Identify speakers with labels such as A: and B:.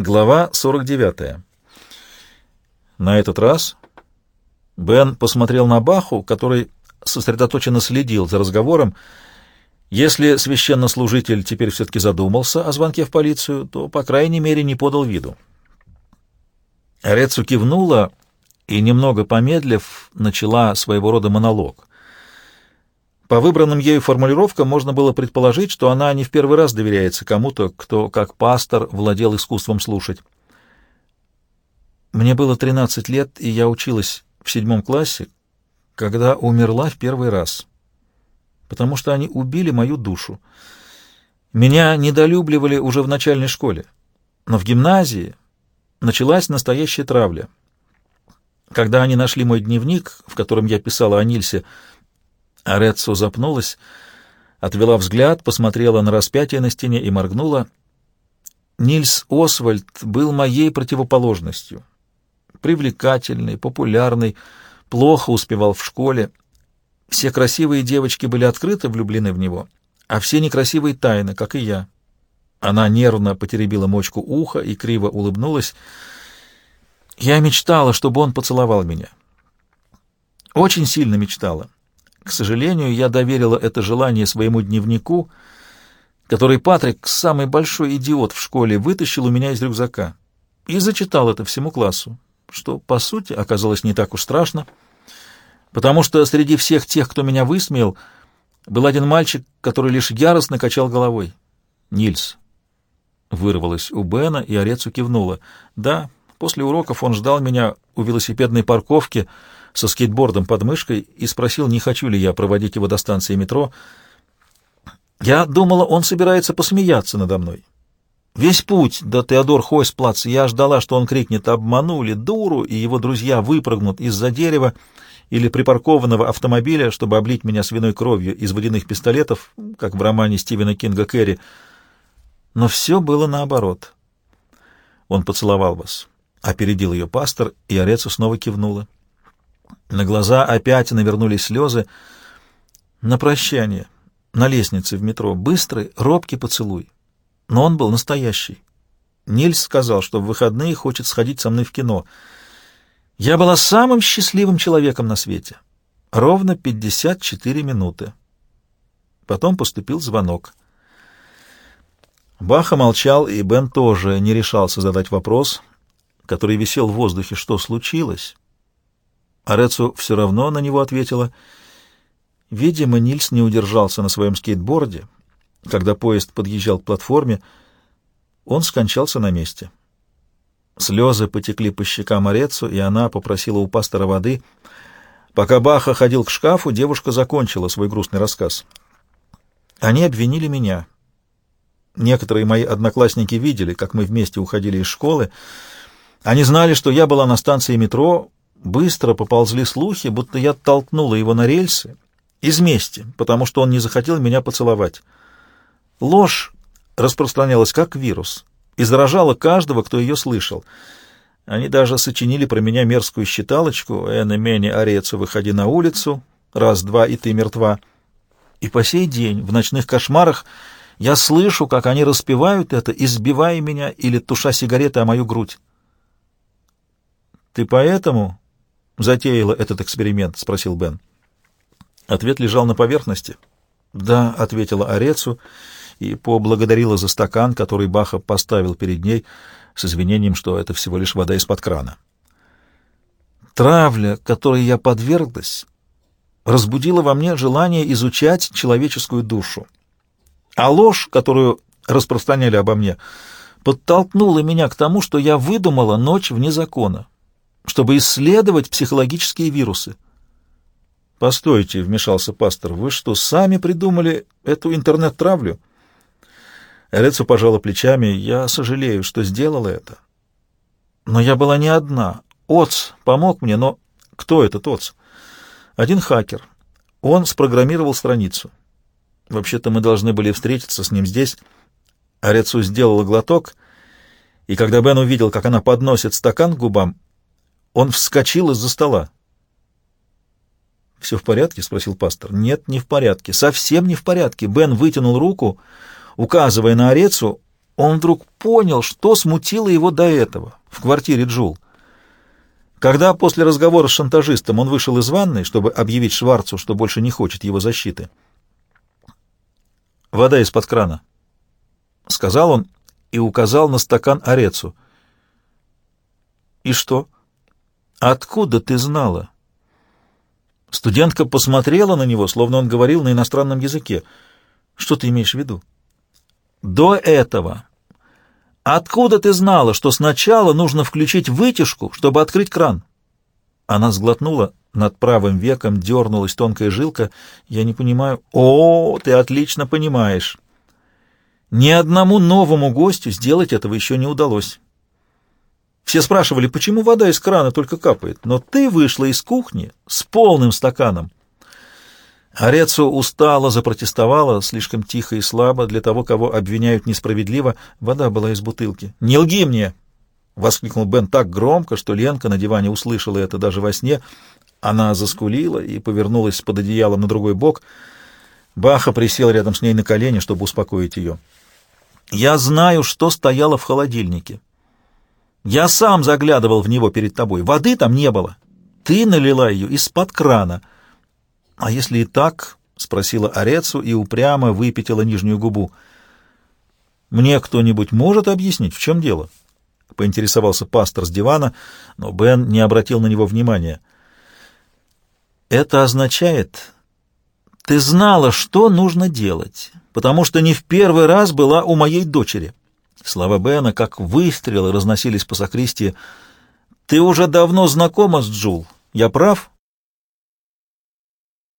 A: Глава 49. На этот раз Бен посмотрел на Баху, который сосредоточенно следил за разговором. Если священнослужитель теперь все-таки задумался о звонке в полицию, то, по крайней мере, не подал виду. Рецу кивнула и, немного помедлив, начала своего рода монолог. По выбранным ею формулировкам можно было предположить, что она не в первый раз доверяется кому-то, кто, как пастор, владел искусством слушать. Мне было 13 лет, и я училась в седьмом классе, когда умерла в первый раз, потому что они убили мою душу. Меня недолюбливали уже в начальной школе, но в гимназии началась настоящая травля. Когда они нашли мой дневник, в котором я писала о Нильсе, Ареццо запнулась, отвела взгляд, посмотрела на распятие на стене и моргнула. Нильс Освальд был моей противоположностью. Привлекательный, популярный, плохо успевал в школе. Все красивые девочки были открыто влюблены в него, а все некрасивые тайны, как и я. Она нервно потеребила мочку уха и криво улыбнулась. Я мечтала, чтобы он поцеловал меня. Очень сильно мечтала. К сожалению, я доверила это желание своему дневнику, который Патрик, самый большой идиот в школе, вытащил у меня из рюкзака и зачитал это всему классу, что, по сути, оказалось не так уж страшно, потому что среди всех тех, кто меня высмеял, был один мальчик, который лишь яростно качал головой. «Нильс», Вырвалась у Бена, и Орецу кивнула. Да, после уроков он ждал меня у велосипедной парковки со скейтбордом под мышкой и спросил, не хочу ли я проводить его до станции метро. Я думала, он собирается посмеяться надо мной. Весь путь до Теодор Хойсплац я ждала, что он крикнет «обманули, дуру!» и его друзья выпрыгнут из-за дерева или припаркованного автомобиля, чтобы облить меня свиной кровью из водяных пистолетов, как в романе Стивена Кинга «Кэрри», но все было наоборот. Он поцеловал вас. Опередил ее пастор, и Орецу снова кивнула. На глаза опять навернулись слезы. На прощание, на лестнице в метро, быстрый, робкий поцелуй. Но он был настоящий. Нильс сказал, что в выходные хочет сходить со мной в кино. Я была самым счастливым человеком на свете. Ровно 54 минуты. Потом поступил звонок. Баха молчал, и Бен тоже не решался задать вопрос, который висел в воздухе. Что случилось? Арецу все равно на него ответила. Видимо, Нильс не удержался на своем скейтборде. Когда поезд подъезжал к платформе, он скончался на месте. Слезы потекли по щекам Арецу, и она попросила у пастора воды. Пока Баха ходил к шкафу, девушка закончила свой грустный рассказ. Они обвинили меня. Некоторые мои одноклассники видели, как мы вместе уходили из школы. Они знали, что я была на станции метро, быстро поползли слухи, будто я толкнула его на рельсы из мести, потому что он не захотел меня поцеловать. Ложь распространялась как вирус и заражала каждого, кто ее слышал. Они даже сочинили про меня мерзкую считалочку «Эне мене арецу, выходи на улицу», «Раз-два, и ты мертва». И по сей день в ночных кошмарах я слышу, как они распевают это, избивая меня или туша сигареты о мою грудь. «Ты поэтому затеяла этот эксперимент?» — спросил Бен. Ответ лежал на поверхности. «Да», — ответила Орецу и поблагодарила за стакан, который Баха поставил перед ней с извинением, что это всего лишь вода из-под крана. Травля, которой я подверглась, разбудила во мне желание изучать человеческую душу. А ложь, которую распространяли обо мне, подтолкнула меня к тому, что я выдумала ночь вне закона, чтобы исследовать психологические вирусы. «Постойте», — вмешался пастор, — «вы что, сами придумали эту интернет-травлю?» Эрецу пожала плечами. «Я сожалею, что сделала это. Но я была не одна. Оц помог мне, но кто этот Оц? Один хакер. Он спрограммировал страницу. Вообще-то мы должны были встретиться с ним здесь. Арецу сделала глоток, и когда Бен увидел, как она подносит стакан к губам, он вскочил из-за стола. «Все в порядке?» — спросил пастор. «Нет, не в порядке. Совсем не в порядке». Бен вытянул руку, указывая на Арецу. он вдруг понял, что смутило его до этого в квартире Джул. Когда после разговора с шантажистом он вышел из ванной, чтобы объявить Шварцу, что больше не хочет его защиты. «Вода из-под крана», — сказал он и указал на стакан Орецу. «И что? Откуда ты знала?» Студентка посмотрела на него, словно он говорил на иностранном языке. «Что ты имеешь в виду?» «До этого «Откуда ты знала, что сначала нужно включить вытяжку, чтобы открыть кран?» Она сглотнула, над правым веком дернулась тонкая жилка. «Я не понимаю». «О, ты отлично понимаешь!» Ни одному новому гостю сделать этого еще не удалось. Все спрашивали, почему вода из крана только капает, но ты вышла из кухни с полным стаканом. Орецу устало запротестовала, слишком тихо и слабо, для того, кого обвиняют несправедливо. Вода была из бутылки. «Не лги мне!» — воскликнул Бен так громко, что Ленка на диване услышала это даже во сне. Она заскулила и повернулась под одеялом на другой бок. Баха присел рядом с ней на колени, чтобы успокоить ее. «Я знаю, что стояло в холодильнике. Я сам заглядывал в него перед тобой. Воды там не было. Ты налила ее из-под крана». «А если и так?» — спросила Орецу и упрямо выпятила нижнюю губу. «Мне кто-нибудь может объяснить, в чем дело?» — поинтересовался пастор с дивана, но Бен не обратил на него внимания. «Это означает, ты знала, что нужно делать, потому что не в первый раз была у моей дочери». Слова Бена, как выстрелы, разносились по сокристии. «Ты уже давно знакома с Джул. Я прав?»